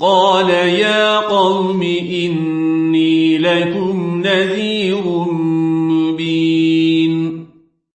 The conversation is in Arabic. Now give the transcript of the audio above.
قال يا قوم إني لكم نذير مبين